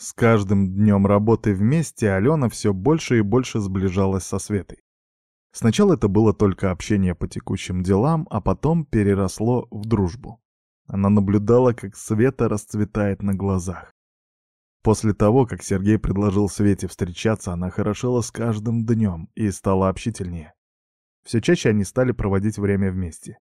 С каждым днем работы вместе Алена все больше и больше сближалась со Светой. Сначала это было только общение по текущим делам, а потом переросло в дружбу. Она наблюдала, как Света расцветает на глазах. После того, как Сергей предложил Свете встречаться, она хорошела с каждым днем и стала общительнее. Все чаще они стали проводить время вместе.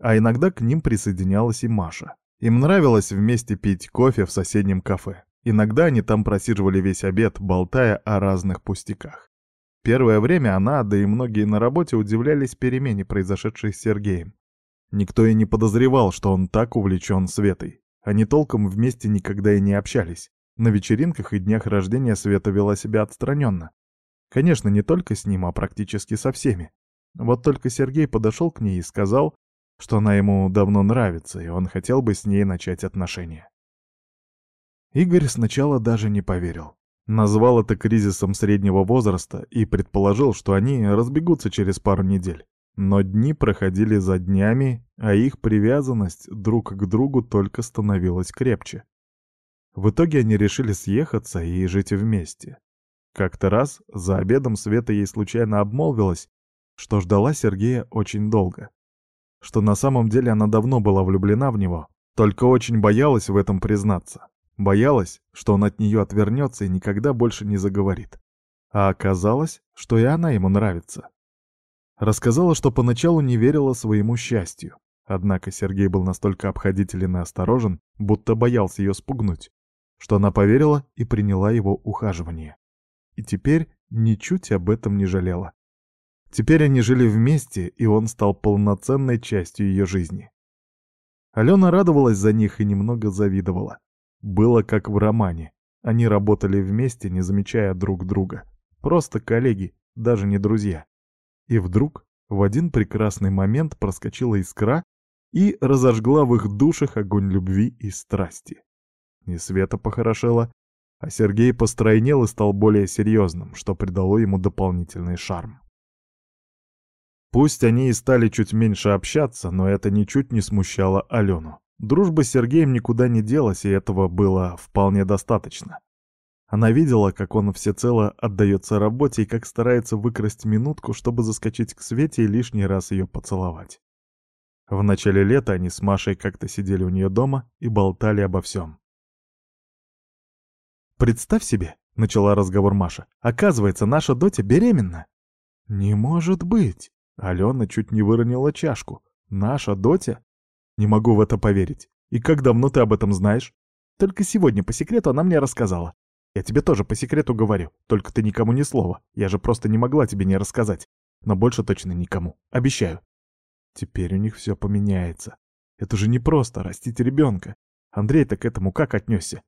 А иногда к ним присоединялась и Маша. Им нравилось вместе пить кофе в соседнем кафе. Иногда они там просиживали весь обед, болтая о разных пустяках. Первое время она, да и многие на работе удивлялись перемене, произошедшей с Сергеем. Никто и не подозревал, что он так увлечен Светой. Они толком вместе никогда и не общались. На вечеринках и днях рождения Света вела себя отстраненно. Конечно, не только с ним, а практически со всеми. Вот только Сергей подошел к ней и сказал, что она ему давно нравится, и он хотел бы с ней начать отношения. Игорь сначала даже не поверил. Назвал это кризисом среднего возраста и предположил, что они разбегутся через пару недель. Но дни проходили за днями, а их привязанность друг к другу только становилась крепче. В итоге они решили съехаться и жить вместе. Как-то раз за обедом Света ей случайно обмолвилась, что ждала Сергея очень долго. Что на самом деле она давно была влюблена в него, только очень боялась в этом признаться. Боялась, что он от нее отвернется и никогда больше не заговорит. А оказалось, что и она ему нравится. Рассказала, что поначалу не верила своему счастью. Однако Сергей был настолько обходителен и осторожен, будто боялся ее спугнуть, что она поверила и приняла его ухаживание. И теперь ничуть об этом не жалела. Теперь они жили вместе, и он стал полноценной частью ее жизни. Алена радовалась за них и немного завидовала. Было как в романе. Они работали вместе, не замечая друг друга. Просто коллеги, даже не друзья. И вдруг, в один прекрасный момент проскочила искра и разожгла в их душах огонь любви и страсти. И Света похорошела, а Сергей постройнел и стал более серьезным, что придало ему дополнительный шарм. Пусть они и стали чуть меньше общаться, но это ничуть не смущало Алену. Дружба с Сергеем никуда не делась, и этого было вполне достаточно. Она видела, как он всецело отдается работе и как старается выкрасть минутку, чтобы заскочить к Свете и лишний раз ее поцеловать. В начале лета они с Машей как-то сидели у нее дома и болтали обо всем. «Представь себе», — начала разговор Маша, — «оказывается, наша Дотя беременна». «Не может быть!» — Алена чуть не выронила чашку. «Наша Дотя? Не могу в это поверить. И как давно ты об этом знаешь? Только сегодня по секрету она мне рассказала. Я тебе тоже по секрету говорю, только ты никому ни слова. Я же просто не могла тебе не рассказать. Но больше точно никому. Обещаю. Теперь у них все поменяется. Это же не просто растить ребенка. Андрей-то к этому как отнесся?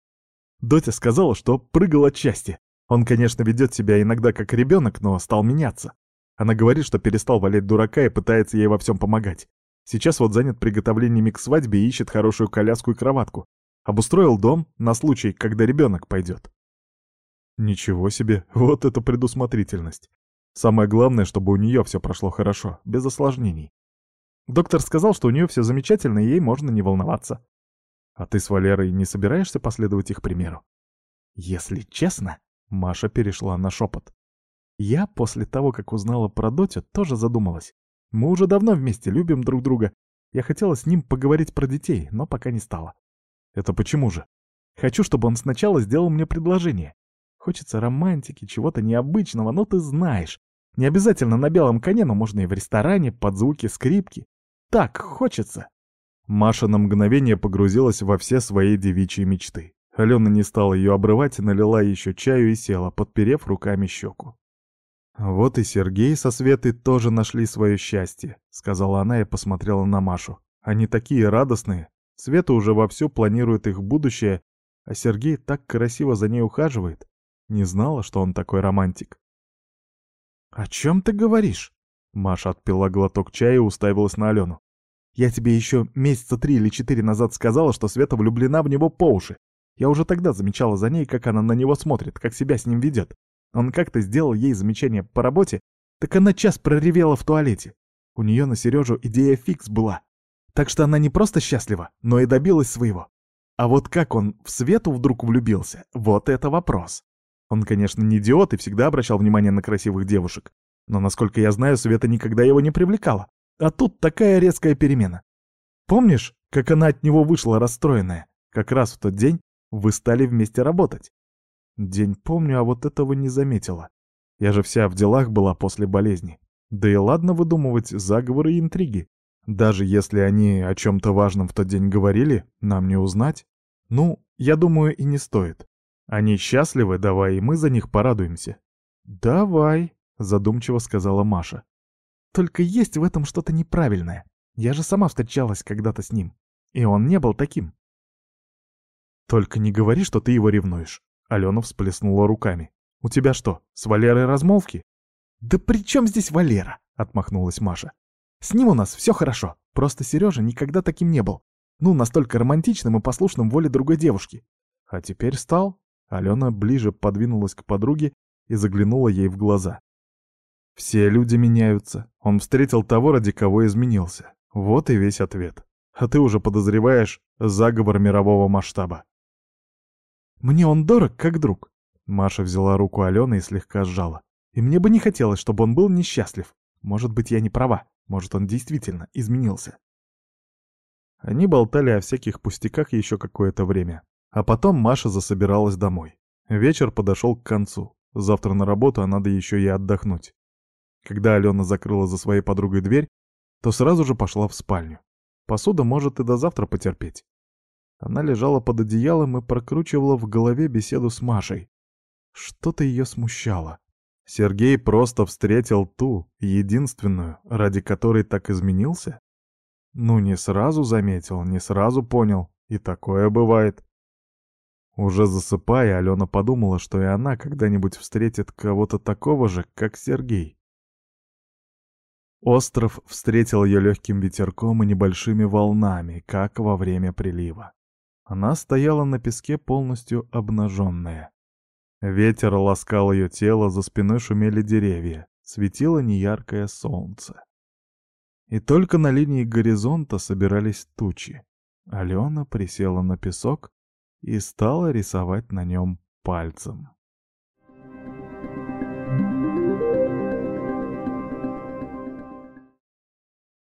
Дотя сказала, что прыгал от счастья. Он, конечно, ведет себя иногда как ребенок, но стал меняться. Она говорит, что перестал валять дурака и пытается ей во всем помогать. Сейчас вот занят приготовлениями к свадьбе и ищет хорошую коляску и кроватку. Обустроил дом на случай, когда ребенок пойдет. Ничего себе, вот это предусмотрительность. Самое главное, чтобы у нее все прошло хорошо, без осложнений. Доктор сказал, что у нее все замечательно, и ей можно не волноваться. А ты с Валерой не собираешься последовать их примеру? Если честно, Маша перешла на шепот. Я после того, как узнала про Дотю, тоже задумалась. Мы уже давно вместе любим друг друга. Я хотела с ним поговорить про детей, но пока не стала. Это почему же? Хочу, чтобы он сначала сделал мне предложение. Хочется романтики, чего-то необычного, но ты знаешь. Не обязательно на белом коне, но можно и в ресторане, под звуки скрипки. Так, хочется. Маша на мгновение погрузилась во все свои девичьи мечты. Алена не стала ее обрывать, налила еще чаю и села, подперев руками щеку. «Вот и Сергей со Светой тоже нашли свое счастье», — сказала она и посмотрела на Машу. «Они такие радостные. Света уже вовсю планирует их будущее, а Сергей так красиво за ней ухаживает. Не знала, что он такой романтик». «О чем ты говоришь?» Маша отпила глоток чая и уставилась на Алену. «Я тебе еще месяца три или четыре назад сказала, что Света влюблена в него по уши. Я уже тогда замечала за ней, как она на него смотрит, как себя с ним ведет. Он как-то сделал ей замечание по работе, так она час проревела в туалете. У нее на Сережу идея фикс была. Так что она не просто счастлива, но и добилась своего. А вот как он в Свету вдруг влюбился, вот это вопрос. Он, конечно, не идиот и всегда обращал внимание на красивых девушек. Но, насколько я знаю, Света никогда его не привлекала. А тут такая резкая перемена. Помнишь, как она от него вышла расстроенная? Как раз в тот день вы стали вместе работать. День помню, а вот этого не заметила. Я же вся в делах была после болезни. Да и ладно выдумывать заговоры и интриги. Даже если они о чем-то важном в тот день говорили, нам не узнать. Ну, я думаю, и не стоит. Они счастливы, давай и мы за них порадуемся. Давай, задумчиво сказала Маша. Только есть в этом что-то неправильное. Я же сама встречалась когда-то с ним. И он не был таким. Только не говори, что ты его ревнуешь. Алена всплеснула руками. У тебя что, с Валерой размолвки? Да при чем здесь Валера? Отмахнулась Маша. С ним у нас все хорошо. Просто Сережа никогда таким не был. Ну, настолько романтичным и послушным воле другой девушки. А теперь стал. Алена ближе подвинулась к подруге и заглянула ей в глаза. Все люди меняются. Он встретил того, ради кого изменился. Вот и весь ответ. А ты уже подозреваешь заговор мирового масштаба. Мне он дорог, как друг. Маша взяла руку Алены и слегка сжала. И мне бы не хотелось, чтобы он был несчастлив. Может быть, я не права. Может, он действительно изменился. Они болтали о всяких пустяках еще какое-то время. А потом Маша засобиралась домой. Вечер подошел к концу. Завтра на работу, а надо еще и отдохнуть. Когда Алена закрыла за своей подругой дверь, то сразу же пошла в спальню. Посуда может и до завтра потерпеть. Она лежала под одеялом и прокручивала в голове беседу с Машей. Что-то ее смущало. Сергей просто встретил ту, единственную, ради которой так изменился? Ну, не сразу заметил, не сразу понял, и такое бывает. Уже засыпая, Алена подумала, что и она когда-нибудь встретит кого-то такого же, как Сергей. Остров встретил ее легким ветерком и небольшими волнами, как во время прилива. Она стояла на песке полностью обнаженная. Ветер ласкал ее тело, за спиной шумели деревья, светило неяркое солнце. И только на линии горизонта собирались тучи. Алена присела на песок и стала рисовать на нем пальцем.